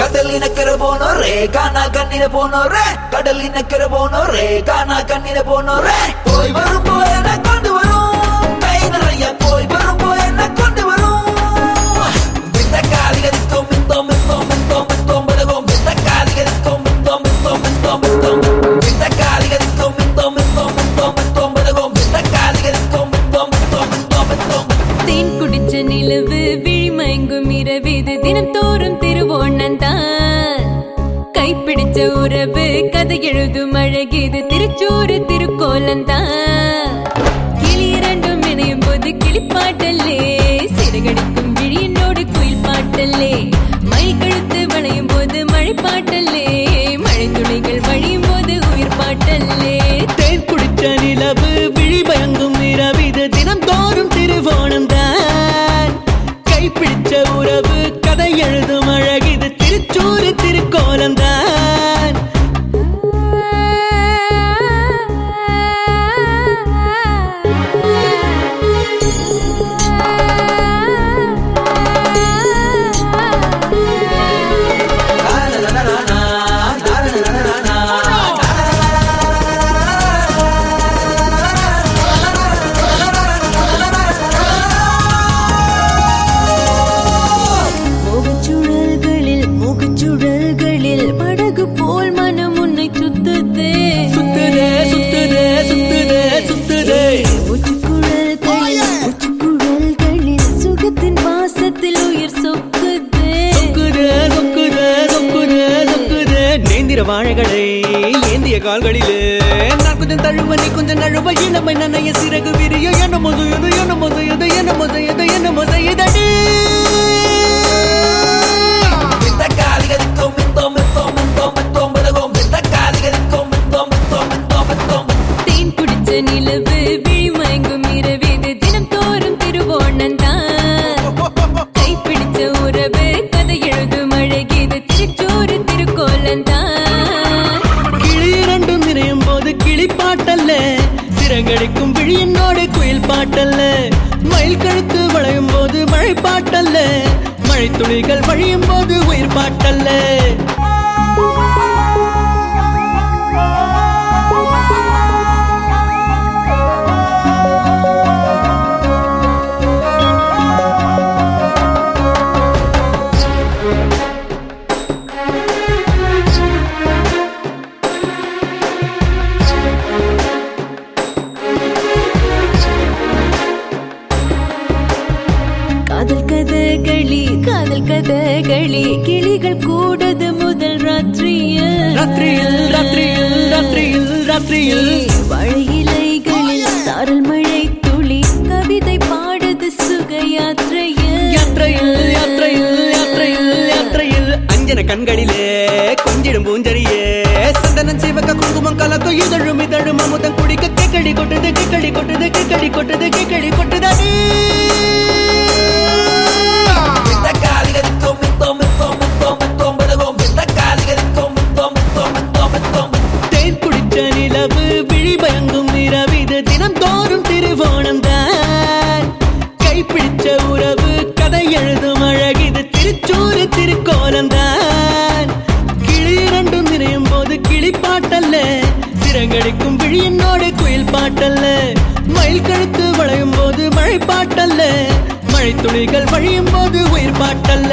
கடலின கரை போனோரே கானா கண்ணில போனோரே கடலின கரை போனோரே கானா கண்ணில போனோரே. போய் வரும் போய் என்ன கொண்டு வரும். கை நிறைய போய் வரும் போய் என்ன கொண்டு தினம் தோறும் திருவோணந்தான் கைப்பிடிச்ச உறவு கதை எழுதும் அழகிது திருச்சூறு திருக்கோலந்தான் கிளி இரண்டும் இணையும் போது கிளிப்பாட்டல்லே சிறகடிக்கும் விழியினோடு குயில் பாட்டல்லே. மயில் கழுத்து வளையும் போது மழை பாட்டல்லே மழை துளிகள் வழியும் போது உயிர் பாட்டல்லே. தேன் குடிச்ச நிலவு விழி பயங்கும் இரவிது தினம் தோறும் திருவோணந்தான் எழுதும் அழகிது. திருச்சூறு திருக்கோலம் நேந்திர வாழைகளை ஏந்திய கால்களிலே. நான் கொஞ்சம் தழுவ நீ கொஞ்சம் நழுவ இளமை நனைய சிறகு விரிய. என்ன மொசையது என்ன மொசையது என்ன மொசையது என்ன மொசையதடி இந்த காலிகளுக்கும் பாட்டல்ல சிறகடிக்கும் விழியினோடு குயில் பாட்டல்ல. மயில் கழுத்து வளையும் போது மழை பாட்டல்ல. மழை துளிகள் வழியும் போது உயிர் பாட்டல்ல. கதகளி காதல் கதகளி கிளிகள் கூடது முதல் ராத்திரியில். ராத்திரியில் ராத்திரியில் ராத்திரியில் ராத்திரியில். வாழை இலைகளில் சாரல் மழை துளி கவிதை பாடுது சுக யாத்திரையில் யாத்திரையில் யாத்திரையில் யாத்திரையில். யாத்திரையில் அஞ்சன கண்களிலே கொஞ்சிடும் பூஞ்சரியே சந்தனம் சிவக்க குங்குமம் கலக்கும் இதழும் இதழும் அமுதம் குடிக்க கேக்கடி கொட்டுது கேக்கடி கொட்டுது கேக்கடி கொட்டுது கேக்கடி கொட்டுதடி பயங்கும் இரவிது தினம் தோறும் திருவோணம் தான். கைப்பிடிச்ச உறவு கதை எழுதும் அழகிது திருச்சூறு திருக்கோலம் தான். கிளி இரண்டும் நினையும் போது கிளி பாட்டல்ல. சிறகடிக்கும் விழியினோடு குயில் பாட்டல்ல. மயில் கழுத்து வளையும் போது மழை பாட்டல்ல மழை துளிகள் வழியும் போது உயிர் பாட்டல்ல.